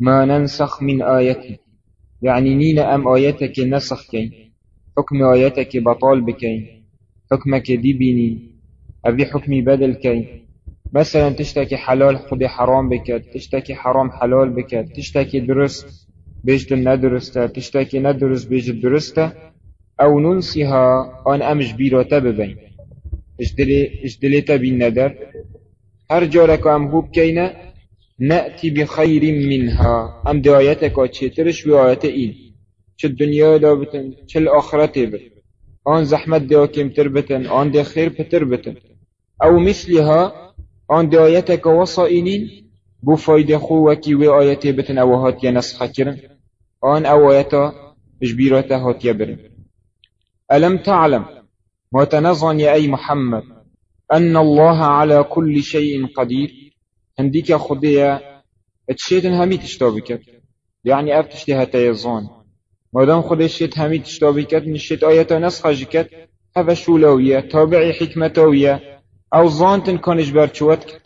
ما ننسخ من آية يعني نينا أم آيتك نسخ كين. حكم آيتك بطال بكين. حكمك دي بيني. أبي حكمي بدل كين. مثلا تشتكي حلال خدي حرام بكت. تشتكي حرام حلال بكت. تشتكي درست بيجت ندرسته. تشتكي ندرس بيجت درسته. أو ننسيها أن أمش بيرو ببين. اجدلي تبي الندر هر جارك أم هو بكينا نأتي بخير منها. أم دي آياتك وچيترش و آيات إين چه الدنيا دا بتن چه الآخرت بتن. آن زحمت دا كمتر بتن آن دي خير بتر بتن. أو مثلها آن دي آياتك وصائنين بو فايدة خوكي آيات بتن أو هات ينسخ كرن آن أو آياتا اجبيراتا هات يبرن ألم تعلم وتنظن يا أي محمد أن الله على كل شيء قدير؟ هنديك خدية اتشيت ان هميت كد يعني اف تشتي حتى يزان مادام خودش شيت هميت اشتابيكت كد نشيت آياتا نسخة جكد هفا شولوية تابعي حكمتوية او زانتن كانش برچوت